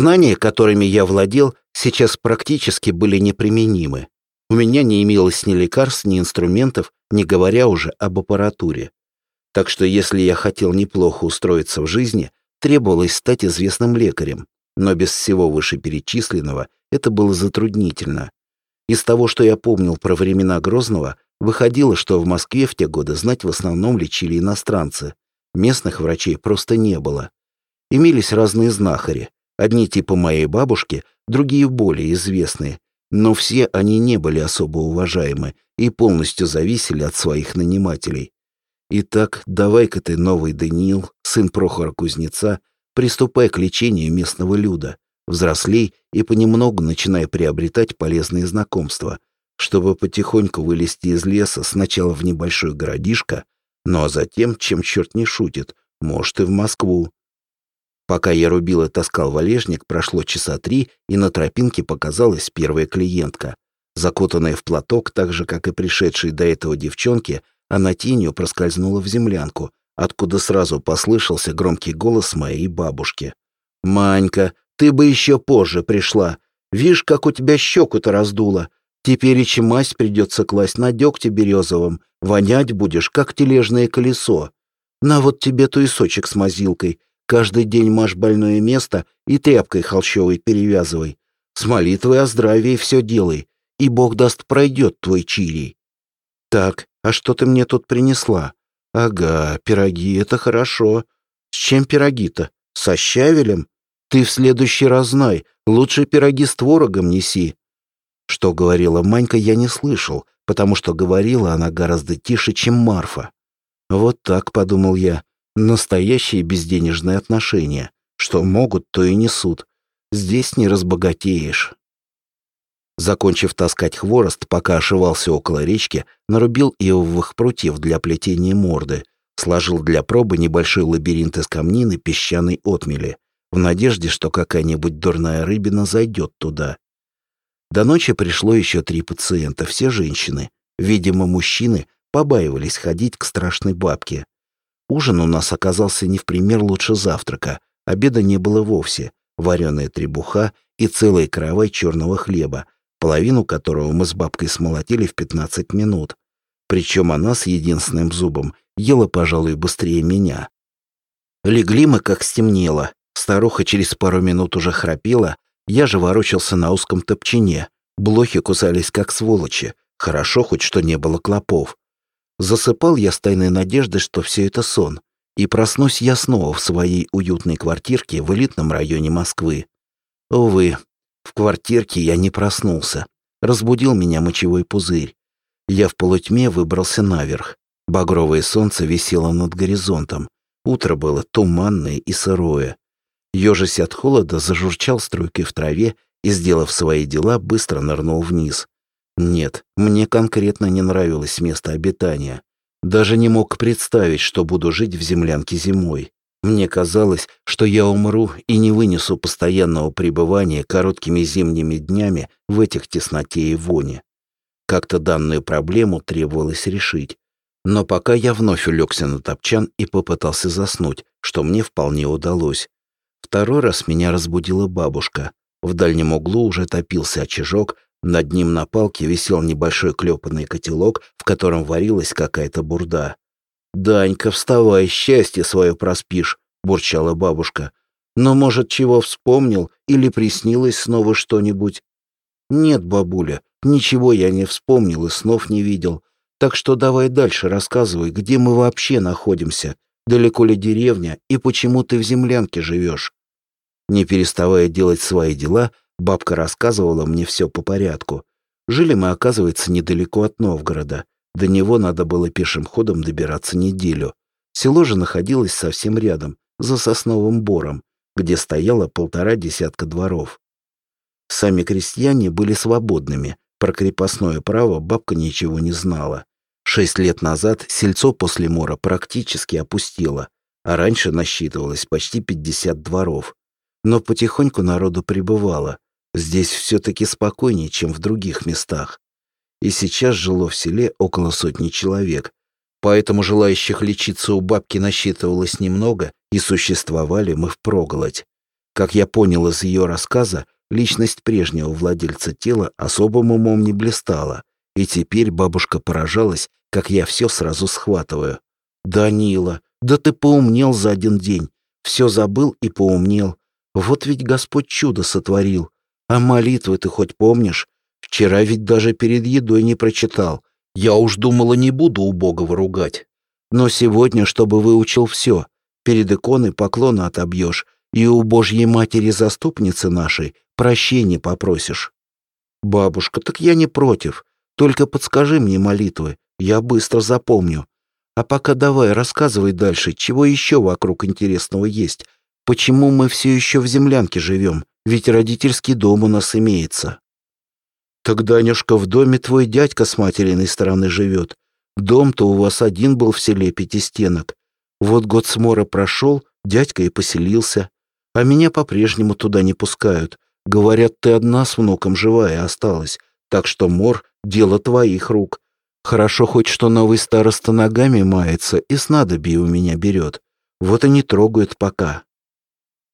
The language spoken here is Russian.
Знания, которыми я владел, сейчас практически были неприменимы. У меня не имелось ни лекарств, ни инструментов, не говоря уже об аппаратуре. Так что если я хотел неплохо устроиться в жизни, требовалось стать известным лекарем. Но без всего вышеперечисленного это было затруднительно. Из того, что я помнил про времена Грозного, выходило, что в Москве в те годы знать в основном лечили иностранцы. Местных врачей просто не было. Имелись разные знахари. Одни типа моей бабушки, другие более известные. Но все они не были особо уважаемы и полностью зависели от своих нанимателей. Итак, давай-ка ты, новый Даниил, сын Прохора Кузнеца, приступай к лечению местного люда, взрослей и понемногу начинай приобретать полезные знакомства, чтобы потихоньку вылезти из леса сначала в небольшой городишко, ну а затем, чем черт не шутит, может и в Москву. Пока я рубил и таскал валежник, прошло часа три, и на тропинке показалась первая клиентка. Закутанная в платок, так же, как и пришедшие до этого девчонки, она тенью проскользнула в землянку, откуда сразу послышался громкий голос моей бабушки. «Манька, ты бы еще позже пришла. Вишь, как у тебя щеку-то раздуло. Теперь и мазь придется класть на дегте березовом. Вонять будешь, как тележное колесо. На вот тебе туесочек с мазилкой. Каждый день мажь больное место и тряпкой холщовой перевязывай. С молитвой о здравии все делай, и Бог даст пройдет твой чирий. Так, а что ты мне тут принесла? Ага, пироги, это хорошо. С чем пироги-то? Со щавелем? Ты в следующий раз знай, лучше пироги с творогом неси. Что говорила Манька, я не слышал, потому что говорила она гораздо тише, чем Марфа. Вот так, подумал я, настоящие безденежные отношения. Что могут, то и несут. Здесь не разбогатеешь. Закончив таскать хворост, пока ошивался около речки, нарубил ивовых прутьев для плетения морды, сложил для пробы небольшой лабиринт из камнины песчаной отмели, в надежде, что какая-нибудь дурная рыбина зайдет туда. До ночи пришло еще три пациента, все женщины. Видимо, мужчины побаивались ходить к страшной бабке. Ужин у нас оказался не в пример лучше завтрака, обеда не было вовсе, вареная требуха и целая каравай черного хлеба, половину которого мы с бабкой смолотили в 15 минут. Причем она с единственным зубом ела, пожалуй, быстрее меня. Легли мы, как стемнело. Старуха через пару минут уже храпела, я же ворочался на узком топчине. Блохи кусались, как сволочи. Хорошо хоть, что не было клопов. Засыпал я с тайной надеждой, что все это сон. И проснусь я снова в своей уютной квартирке в элитном районе Москвы. Увы, в квартирке я не проснулся. Разбудил меня мочевой пузырь. Я в полутьме выбрался наверх. Багровое солнце висело над горизонтом. Утро было туманное и сырое. Ёжись от холода, зажурчал струйкой в траве и, сделав свои дела, быстро нырнул вниз. Нет, мне конкретно не нравилось место обитания. Даже не мог представить, что буду жить в землянке зимой. Мне казалось, что я умру и не вынесу постоянного пребывания короткими зимними днями в этих тесноте и воне. Как-то данную проблему требовалось решить. Но пока я вновь улегся на топчан и попытался заснуть, что мне вполне удалось. Второй раз меня разбудила бабушка. В дальнем углу уже топился очажок, над ним на палке висел небольшой клепанный котелок, в котором варилась какая-то бурда. «Данька, вставай, счастье свое проспишь», — бурчала бабушка. «Но, может, чего вспомнил или приснилось снова что-нибудь?» «Нет, бабуля, ничего я не вспомнил и снов не видел. Так что давай дальше рассказывай, где мы вообще находимся, далеко ли деревня и почему ты в землянке живешь?» Не переставая делать свои дела, бабка рассказывала мне все по порядку. Жили мы, оказывается, недалеко от Новгорода. До него надо было пешим ходом добираться неделю. Село же находилось совсем рядом, за сосновым бором, где стояло полтора десятка дворов. Сами крестьяне были свободными, про крепостное право бабка ничего не знала. Шесть лет назад сельцо после мора практически опустело, а раньше насчитывалось почти 50 дворов. Но потихоньку народу прибывало. Здесь все-таки спокойнее, чем в других местах и сейчас жило в селе около сотни человек, поэтому желающих лечиться у бабки насчитывалось немного, и существовали мы впроголодь. Как я понял из ее рассказа, личность прежнего владельца тела особым умом не блистала, и теперь бабушка поражалась, как я все сразу схватываю. «Данила, да ты поумнел за один день, все забыл и поумнел. Вот ведь Господь чудо сотворил. А молитвы ты хоть помнишь? Вчера ведь даже перед едой не прочитал. Я уж думала, не буду убогого ругать. Но сегодня, чтобы выучил все, перед иконой поклона отобьешь и у Божьей Матери-заступницы нашей прощения попросишь. Бабушка, так я не против. Только подскажи мне молитвы, я быстро запомню. А пока давай, рассказывай дальше, чего еще вокруг интересного есть. Почему мы все еще в землянке живем? Ведь родительский дом у нас имеется. Так, Данюшка, в доме твой дядька с материной стороны живет. Дом-то у вас один был в селе Пятистенок. Вот год смора прошел, дядька и поселился. А меня по-прежнему туда не пускают. Говорят, ты одна с внуком живая осталась. Так что мор — дело твоих рук. Хорошо хоть, что новый староста ногами мается и снадобье у меня берет. Вот и не трогают пока.